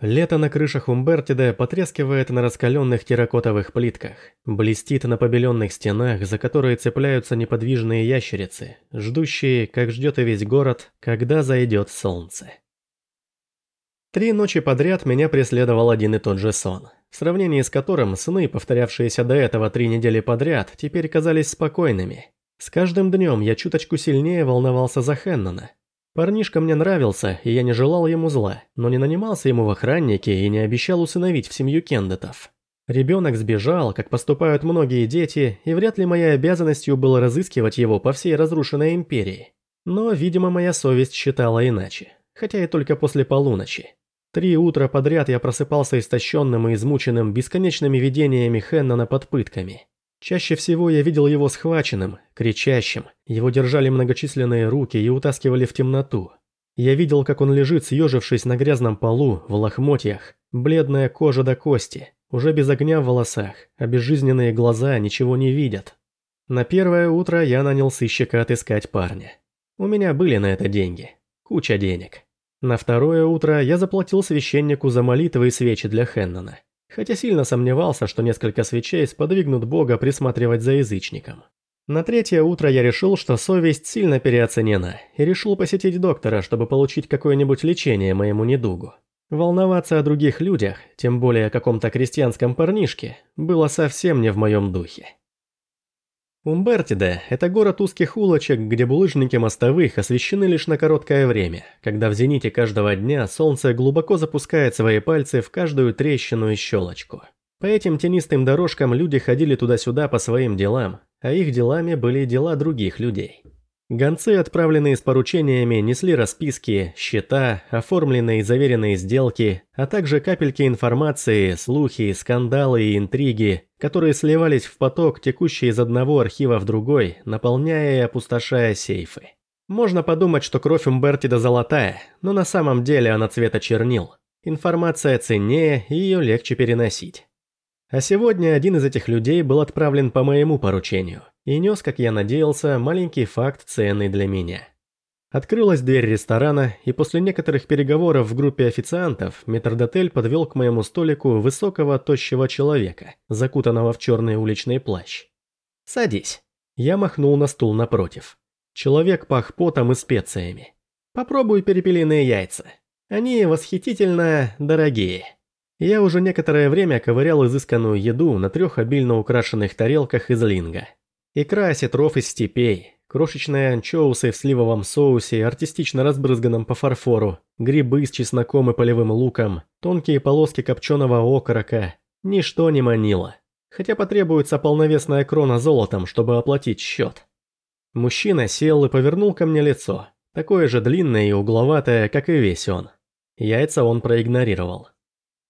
Лето на крышах Умбертида потрескивает на раскаленных терракотовых плитках, блестит на побеленных стенах, за которые цепляются неподвижные ящерицы, ждущие, как ждет и весь город, когда зайдет солнце. Три ночи подряд меня преследовал один и тот же сон, в сравнении с которым сны, повторявшиеся до этого три недели подряд, теперь казались спокойными. С каждым днем я чуточку сильнее волновался за Хеннона, Парнишка мне нравился, и я не желал ему зла, но не нанимался ему в охранники и не обещал усыновить в семью Кендетов. Ребенок сбежал, как поступают многие дети, и вряд ли моей обязанностью было разыскивать его по всей разрушенной империи. Но, видимо, моя совесть считала иначе, хотя и только после полуночи. Три утра подряд я просыпался истощенным и измученным бесконечными видениями Хеннона под пытками. Чаще всего я видел его схваченным, кричащим, его держали многочисленные руки и утаскивали в темноту. Я видел, как он лежит, съежившись на грязном полу, в лохмотьях, бледная кожа до кости, уже без огня в волосах, а безжизненные глаза ничего не видят. На первое утро я нанял сыщика отыскать парня. У меня были на это деньги. Куча денег. На второе утро я заплатил священнику за молитвы и свечи для Хеннона хотя сильно сомневался, что несколько свечей сподвигнут Бога присматривать за язычником. На третье утро я решил, что совесть сильно переоценена, и решил посетить доктора, чтобы получить какое-нибудь лечение моему недугу. Волноваться о других людях, тем более о каком-то крестьянском парнишке, было совсем не в моем духе. Умбертиде – это город узких улочек, где булыжники мостовых освещены лишь на короткое время, когда в зените каждого дня солнце глубоко запускает свои пальцы в каждую трещину и щелочку. По этим тенистым дорожкам люди ходили туда-сюда по своим делам, а их делами были дела других людей. Гонцы, отправленные с поручениями, несли расписки, счета, оформленные и заверенные сделки, а также капельки информации, слухи, скандалы и интриги, которые сливались в поток, текущий из одного архива в другой, наполняя и опустошая сейфы. Можно подумать, что кровь Умбертида золотая, но на самом деле она цвета чернил. Информация ценнее, и ее легче переносить. А сегодня один из этих людей был отправлен по моему поручению и нес, как я надеялся, маленький факт, ценный для меня. Открылась дверь ресторана, и после некоторых переговоров в группе официантов метрдотель подвел к моему столику высокого, тощего человека, закутанного в черный уличный плащ. «Садись». Я махнул на стул напротив. Человек пах потом и специями. «Попробуй перепелиные яйца. Они восхитительно дорогие». Я уже некоторое время ковырял изысканную еду на трех обильно украшенных тарелках из линга. Икра осетров из степей, крошечные анчоусы в сливовом соусе, артистично разбрызганном по фарфору, грибы с чесноком и полевым луком, тонкие полоски копченого окорока. Ничто не манило. Хотя потребуется полновесная крона золотом, чтобы оплатить счет. Мужчина сел и повернул ко мне лицо, такое же длинное и угловатое, как и весь он. Яйца он проигнорировал.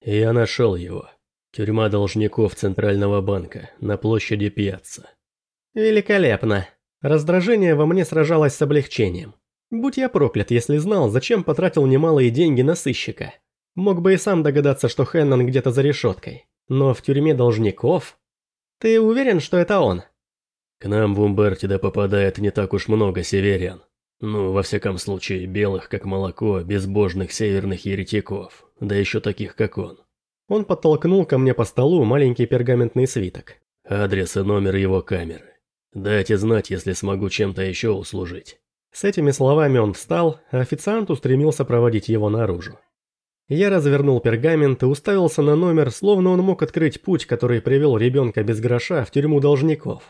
Я нашел его. Тюрьма должников Центрального банка на площади Пьяцца. Великолепно. Раздражение во мне сражалось с облегчением. Будь я проклят, если знал, зачем потратил немалые деньги на сыщика. Мог бы и сам догадаться, что Хеннон где-то за решеткой. Но в тюрьме должников... Ты уверен, что это он? К нам в Умбертида попадает не так уж много северян. Ну, во всяком случае, белых, как молоко, безбожных северных еретиков, да еще таких, как он. Он подтолкнул ко мне по столу маленький пергаментный свиток. Адрес и номер его камеры. Дайте знать, если смогу чем-то еще услужить. С этими словами он встал, а официант устремился проводить его наружу. Я развернул пергамент и уставился на номер, словно он мог открыть путь, который привел ребенка без гроша в тюрьму должников.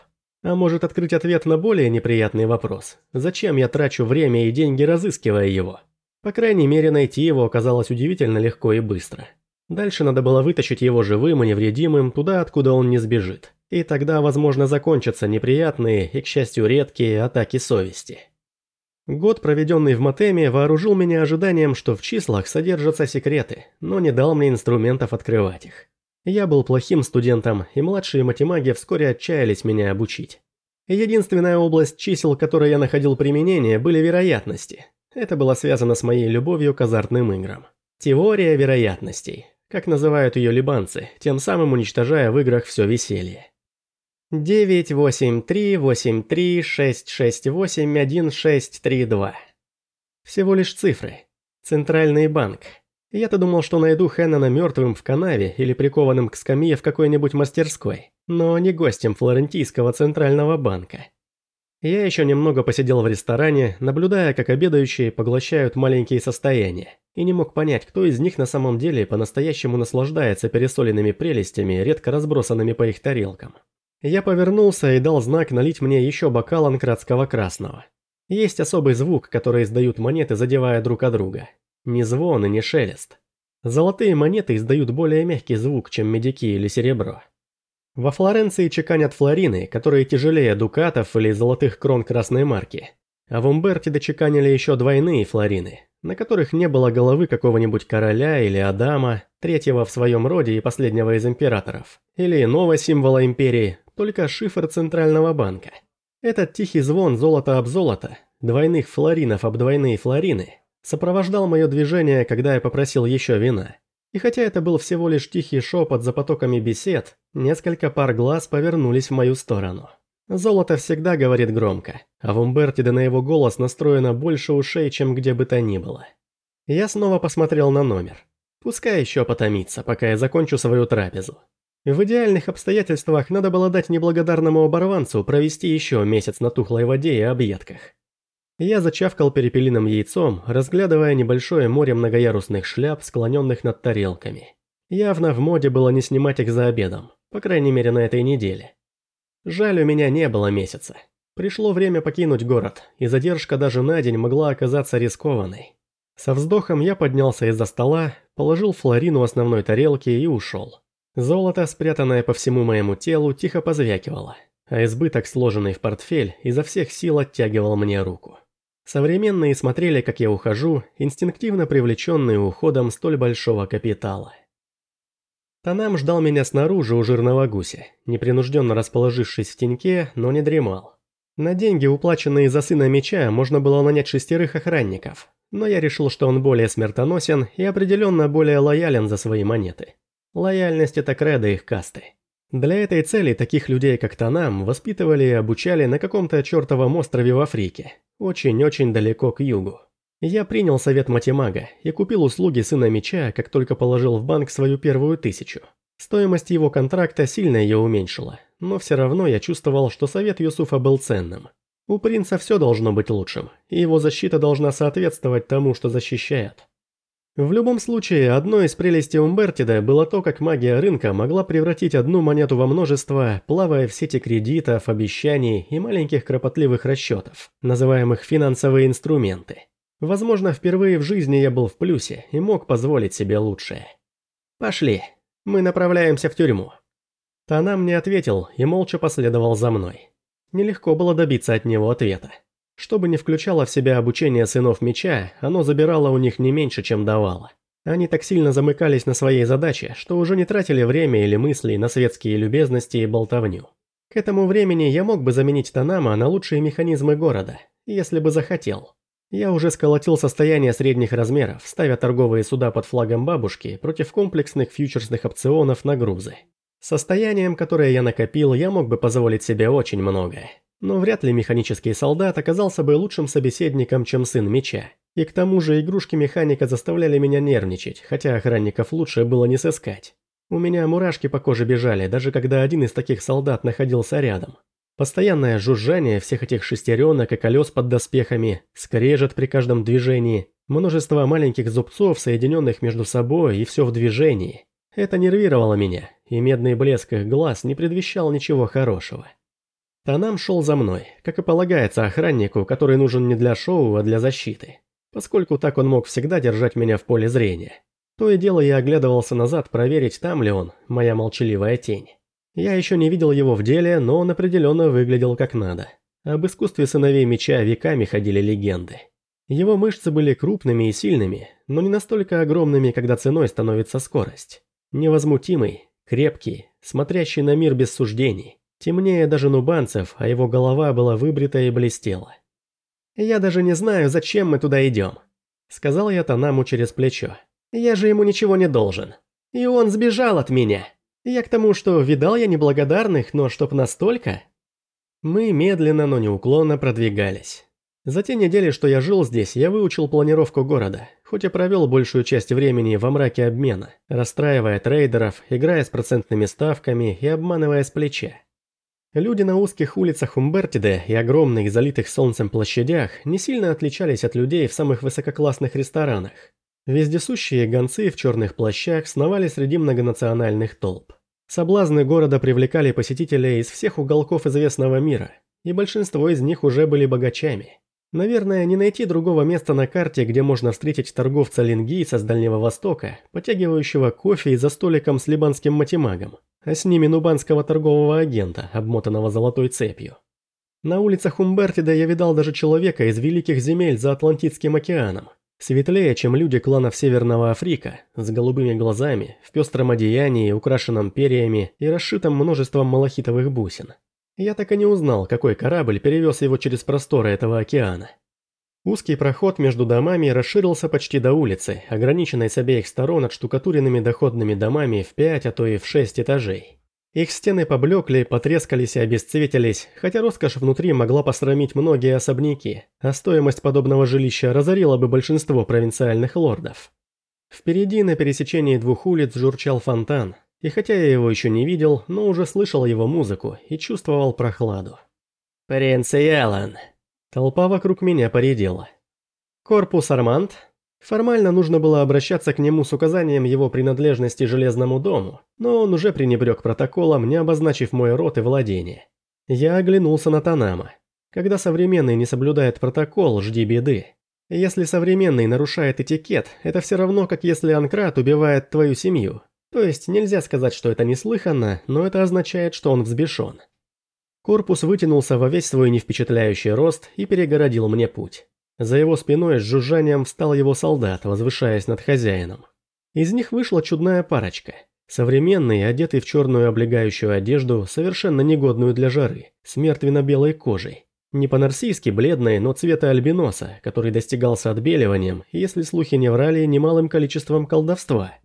А может открыть ответ на более неприятный вопрос. Зачем я трачу время и деньги, разыскивая его? По крайней мере, найти его оказалось удивительно легко и быстро. Дальше надо было вытащить его живым и невредимым туда, откуда он не сбежит. И тогда, возможно, закончатся неприятные и, к счастью, редкие атаки совести. Год, проведенный в Матеме, вооружил меня ожиданием, что в числах содержатся секреты, но не дал мне инструментов открывать их. Я был плохим студентом, и младшие матемаги вскоре отчаялись меня обучить. Единственная область чисел, которой я находил применение, были вероятности. Это было связано с моей любовью к азартным играм. Теория вероятностей, как называют ее либанцы, тем самым уничтожая в играх все веселье. 98383668162. Всего лишь цифры. Центральный банк. Я-то думал, что найду Хеннона мертвым в канаве или прикованным к скамье в какой-нибудь мастерской, но не гостем Флорентийского центрального банка. Я еще немного посидел в ресторане, наблюдая, как обедающие поглощают маленькие состояния, и не мог понять, кто из них на самом деле по-настоящему наслаждается пересоленными прелестями, редко разбросанными по их тарелкам. Я повернулся и дал знак налить мне еще бокал анкратского красного. Есть особый звук, который издают монеты, задевая друг от друга. Ни звон и ни шелест. Золотые монеты издают более мягкий звук, чем медики или серебро. Во Флоренции чеканят флорины, которые тяжелее дукатов или золотых крон красной марки. А в Умберте дочеканили еще двойные флорины, на которых не было головы какого-нибудь короля или Адама, третьего в своем роде и последнего из императоров, или иного символа империи, только шифр Центрального банка. Этот тихий звон золота об золото, двойных флоринов об двойные флорины, сопровождал мое движение, когда я попросил еще вина. И хотя это был всего лишь тихий шепот за потоками бесед, несколько пар глаз повернулись в мою сторону. Золото всегда говорит громко, а в Умбертиде на его голос настроено больше ушей, чем где бы то ни было. Я снова посмотрел на номер. Пускай еще потомится, пока я закончу свою трапезу. В идеальных обстоятельствах надо было дать неблагодарному оборванцу провести еще месяц на тухлой воде и объедках. Я зачавкал перепелиным яйцом, разглядывая небольшое море многоярусных шляп, склоненных над тарелками. Явно в моде было не снимать их за обедом, по крайней мере на этой неделе. Жаль, у меня не было месяца. Пришло время покинуть город, и задержка даже на день могла оказаться рискованной. Со вздохом я поднялся из-за стола, положил флорину основной тарелке и ушел. Золото, спрятанное по всему моему телу, тихо позвякивало, а избыток, сложенный в портфель, изо всех сил оттягивал мне руку. Современные смотрели, как я ухожу, инстинктивно привлеченные уходом столь большого капитала. Танам ждал меня снаружи у жирного гуся, непринужденно расположившись в теньке, но не дремал. На деньги, уплаченные за сына меча, можно было нанять шестерых охранников, но я решил, что он более смертоносен и определенно более лоялен за свои монеты. Лояльность – это кредо их касты. Для этой цели таких людей, как Танам, воспитывали и обучали на каком-то чертовом острове в Африке, очень-очень далеко к югу. Я принял совет матемага и купил услуги сына меча, как только положил в банк свою первую тысячу. Стоимость его контракта сильно ее уменьшила, но все равно я чувствовал, что совет Юсуфа был ценным. У принца все должно быть лучшим, и его защита должна соответствовать тому, что защищает. В любом случае, одной из прелестей Умбертида было то, как магия рынка могла превратить одну монету во множество, плавая в сети кредитов, обещаний и маленьких кропотливых расчетов, называемых финансовые инструменты. Возможно, впервые в жизни я был в плюсе и мог позволить себе лучшее. «Пошли, мы направляемся в тюрьму». Танам не ответил и молча последовал за мной. Нелегко было добиться от него ответа. Что бы ни включало в себя обучение сынов меча, оно забирало у них не меньше, чем давало. Они так сильно замыкались на своей задаче, что уже не тратили время или мысли на светские любезности и болтовню. К этому времени я мог бы заменить Танама на лучшие механизмы города, если бы захотел. Я уже сколотил состояние средних размеров, ставя торговые суда под флагом бабушки против комплексных фьючерсных опционов на грузы. Состоянием, которое я накопил, я мог бы позволить себе очень многое. Но вряд ли механический солдат оказался бы лучшим собеседником, чем сын меча. И к тому же игрушки механика заставляли меня нервничать, хотя охранников лучше было не сыскать. У меня мурашки по коже бежали, даже когда один из таких солдат находился рядом. Постоянное жужжание всех этих шестеренок и колес под доспехами, скрежет при каждом движении, множество маленьких зубцов, соединенных между собой, и все в движении. Это нервировало меня, и медный блеск их глаз не предвещал ничего хорошего. Танам шел за мной, как и полагается охраннику, который нужен не для шоу, а для защиты. Поскольку так он мог всегда держать меня в поле зрения. То и дело я оглядывался назад проверить, там ли он, моя молчаливая тень. Я еще не видел его в деле, но он определенно выглядел как надо. Об искусстве сыновей меча веками ходили легенды. Его мышцы были крупными и сильными, но не настолько огромными, когда ценой становится скорость. Невозмутимый, крепкий, смотрящий на мир без суждений. Темнее даже нубанцев, а его голова была выбрита и блестела. «Я даже не знаю, зачем мы туда идем», — сказал я Танаму через плечо. «Я же ему ничего не должен. И он сбежал от меня. Я к тому, что видал я неблагодарных, но чтоб настолько...» Мы медленно, но неуклонно продвигались. За те недели, что я жил здесь, я выучил планировку города, хоть и провел большую часть времени во мраке обмена, расстраивая трейдеров, играя с процентными ставками и обманывая с плеча. Люди на узких улицах Умбертиде и огромных залитых солнцем площадях не сильно отличались от людей в самых высококлассных ресторанах. Вездесущие гонцы в черных плащах сновали среди многонациональных толп. Соблазны города привлекали посетителей из всех уголков известного мира, и большинство из них уже были богачами. Наверное, не найти другого места на карте, где можно встретить торговца-лингийца с Дальнего Востока, потягивающего кофе за столиком с либанским матемагом, а с ними нубанского торгового агента, обмотанного золотой цепью. На улицах Умбертида я видал даже человека из великих земель за Атлантическим океаном, светлее, чем люди кланов Северного Африка, с голубыми глазами, в пестром одеянии, украшенном перьями и расшитом множеством малахитовых бусин. Я так и не узнал, какой корабль перевез его через просторы этого океана. Узкий проход между домами расширился почти до улицы, ограниченной с обеих сторон отштукатуренными доходными домами в пять, а то и в шесть этажей. Их стены поблекли, потрескались и обесцветились, хотя роскошь внутри могла посрамить многие особняки, а стоимость подобного жилища разорила бы большинство провинциальных лордов. Впереди на пересечении двух улиц журчал фонтан, и хотя я его еще не видел, но уже слышал его музыку и чувствовал прохладу. «Принц Ялан!» Толпа вокруг меня поредела. «Корпус Арманд?» Формально нужно было обращаться к нему с указанием его принадлежности Железному дому, но он уже пренебрег протоколом, не обозначив мой род и владение. Я оглянулся на Танама. Когда современный не соблюдает протокол, жди беды. Если современный нарушает этикет, это все равно, как если Анкрат убивает твою семью. То есть нельзя сказать, что это неслыханно, но это означает, что он взбешен. Корпус вытянулся во весь свой невпечатляющий рост и перегородил мне путь. За его спиной с жужжанием встал его солдат, возвышаясь над хозяином. Из них вышла чудная парочка. Современный, одетый в черную облегающую одежду, совершенно негодную для жары, с мертвенно-белой кожей. Не по-нарсийски бледной, но цвета альбиноса, который достигался отбеливанием, если слухи не врали, немалым количеством колдовства –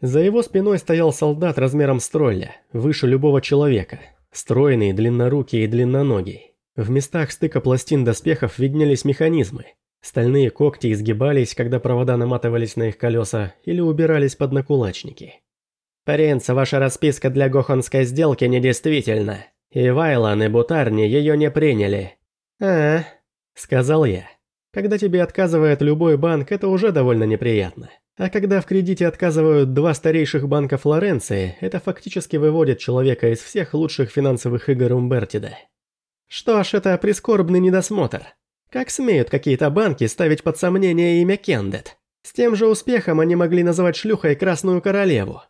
за его спиной стоял солдат размером с тролля, выше любого человека, стройный, длиннорукий и длинноногий. В местах стыка пластин доспехов виднелись механизмы. Стальные когти изгибались, когда провода наматывались на их колеса или убирались под накулачники. «Принц, ваша расписка для гохонской сделки недействительна. И Вайлан, и Бутарни ее не приняли». «А, — сказал я. Когда тебе отказывает любой банк, это уже довольно неприятно. А когда в кредите отказывают два старейших банка Флоренции, это фактически выводит человека из всех лучших финансовых игр Умбертида. Что ж, это прискорбный недосмотр. Как смеют какие-то банки ставить под сомнение имя Кендет? С тем же успехом они могли называть шлюхой Красную Королеву.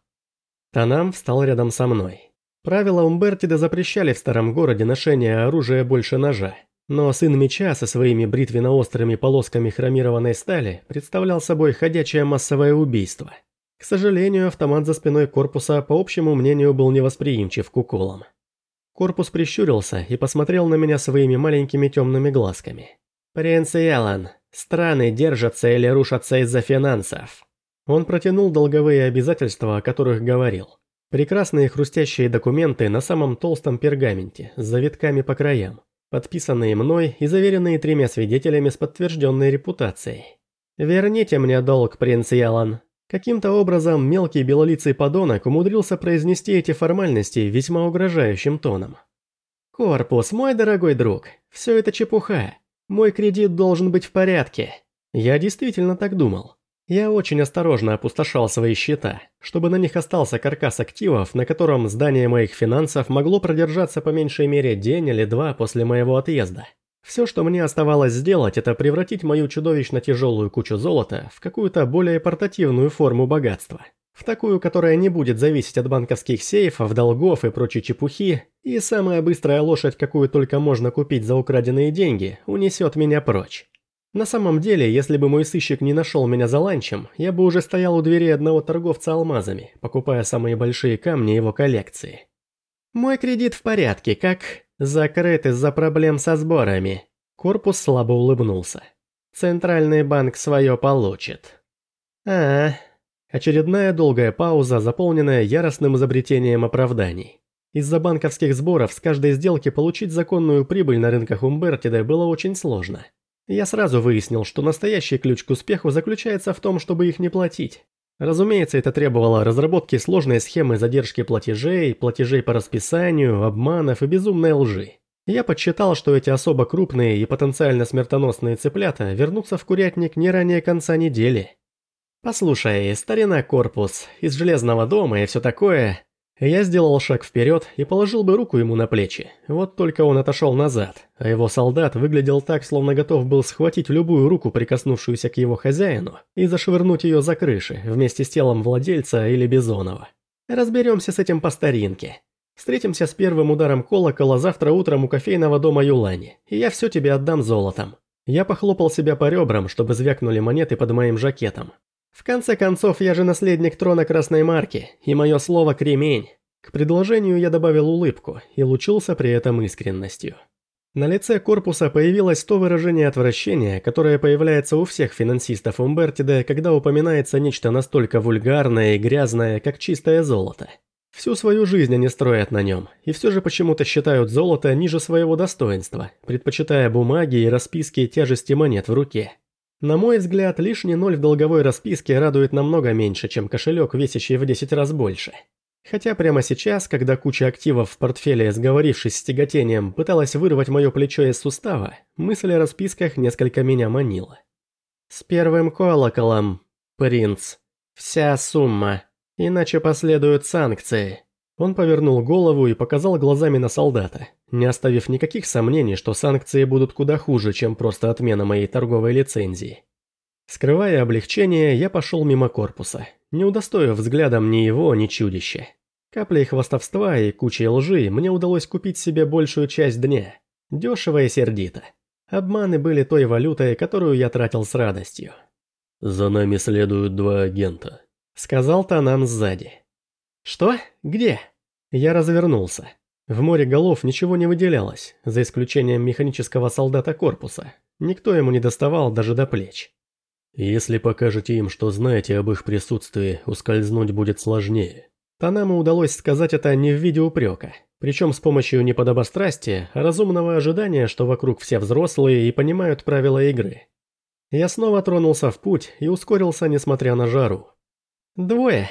Танам встал рядом со мной. Правила Умбертида запрещали в старом городе ношение оружия больше ножа. Но сын меча со своими бритвенно-острыми полосками хромированной стали представлял собой ходячее массовое убийство. К сожалению, автомат за спиной корпуса, по общему мнению, был невосприимчив к уколам. Корпус прищурился и посмотрел на меня своими маленькими темными глазками. «Принц Ялан, страны держатся или рушатся из-за финансов». Он протянул долговые обязательства, о которых говорил. Прекрасные хрустящие документы на самом толстом пергаменте, с завитками по краям подписанные мной и заверенные тремя свидетелями с подтвержденной репутацией. «Верните мне долг, принц Ялан». Каким-то образом мелкий белолицый подонок умудрился произнести эти формальности весьма угрожающим тоном. «Корпус, мой дорогой друг, все это чепуха. Мой кредит должен быть в порядке». Я действительно так думал. Я очень осторожно опустошал свои счета, чтобы на них остался каркас активов, на котором здание моих финансов могло продержаться по меньшей мере день или два после моего отъезда. Все, что мне оставалось сделать, это превратить мою чудовищно тяжелую кучу золота в какую-то более портативную форму богатства. В такую, которая не будет зависеть от банковских сейфов, долгов и прочей чепухи, и самая быстрая лошадь, какую только можно купить за украденные деньги, унесет меня прочь. На самом деле, если бы мой сыщик не нашел меня за ланчем, я бы уже стоял у двери одного торговца алмазами, покупая самые большие камни его коллекции. Мой кредит в порядке, как закрыт из-за проблем со сборами. Корпус слабо улыбнулся. Центральный банк свое получит. А, очередная долгая пауза, заполненная яростным изобретением оправданий. Из-за банковских сборов с каждой сделки получить законную прибыль на рынках Умбертида было очень сложно. Я сразу выяснил, что настоящий ключ к успеху заключается в том, чтобы их не платить. Разумеется, это требовало разработки сложной схемы задержки платежей, платежей по расписанию, обманов и безумной лжи. Я подсчитал, что эти особо крупные и потенциально смертоносные цыплята вернутся в курятник не ранее конца недели. Послушай, старина корпус, из железного дома и все такое, я сделал шаг вперед и положил бы руку ему на плечи, вот только он отошел назад, а его солдат выглядел так, словно готов был схватить любую руку, прикоснувшуюся к его хозяину, и зашвырнуть ее за крыши, вместе с телом владельца или Бизонова. Разберемся с этим по старинке. Встретимся с первым ударом колокола завтра утром у кофейного дома Юлани, и я все тебе отдам золотом. Я похлопал себя по ребрам, чтобы звякнули монеты под моим жакетом. В конце концов, я же наследник трона Красной Марки, и мое слово «кремень». К предложению я добавил улыбку и лучился при этом искренностью. На лице корпуса появилось то выражение отвращения, которое появляется у всех финансистов Умбертида, когда упоминается нечто настолько вульгарное и грязное, как чистое золото. Всю свою жизнь они строят на нем, и все же почему-то считают золото ниже своего достоинства, предпочитая бумаги и расписки тяжести монет в руке. На мой взгляд, лишний ноль в долговой расписке радует намного меньше, чем кошелек, весящий в 10 раз больше. Хотя прямо сейчас, когда куча активов в портфеле, сговорившись с тяготением, пыталась вырвать мое плечо из сустава, мысль о расписках несколько меня манила. «С первым колоколом, принц. Вся сумма. Иначе последуют санкции». Он повернул голову и показал глазами на солдата, не оставив никаких сомнений, что санкции будут куда хуже, чем просто отмена моей торговой лицензии. Скрывая облегчение, я пошел мимо корпуса, не удостоив взглядом ни его, ни чудища. Каплей хвастовства и кучей лжи мне удалось купить себе большую часть дня. Дешево и сердито. Обманы были той валютой, которую я тратил с радостью. «За нами следуют два агента», — сказал Танан сзади. «Что? Где?» Я развернулся. В море голов ничего не выделялось, за исключением механического солдата корпуса. Никто ему не доставал даже до плеч. «Если покажете им, что знаете об их присутствии, ускользнуть будет сложнее». Танаму удалось сказать это не в виде упрека, причем с помощью не подобострастия, а разумного ожидания, что вокруг все взрослые и понимают правила игры. Я снова тронулся в путь и ускорился, несмотря на жару. «Двое»,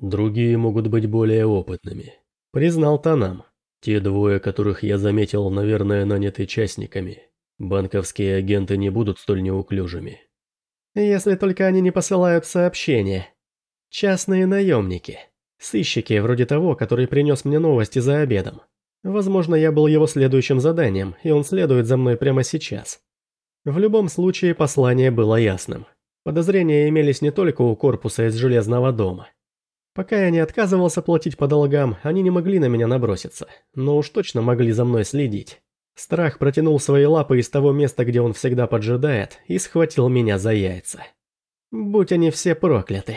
Другие могут быть более опытными. Признал Танам. Те двое, которых я заметил, наверное, наняты частниками. Банковские агенты не будут столь неуклюжими. Если только они не посылают сообщения. Частные наемники. Сыщики, вроде того, который принес мне новости за обедом. Возможно, я был его следующим заданием, и он следует за мной прямо сейчас. В любом случае, послание было ясным. Подозрения имелись не только у корпуса из Железного дома. Пока я не отказывался платить по долгам, они не могли на меня наброситься, но уж точно могли за мной следить. Страх протянул свои лапы из того места, где он всегда поджидает, и схватил меня за яйца. Будь они все прокляты.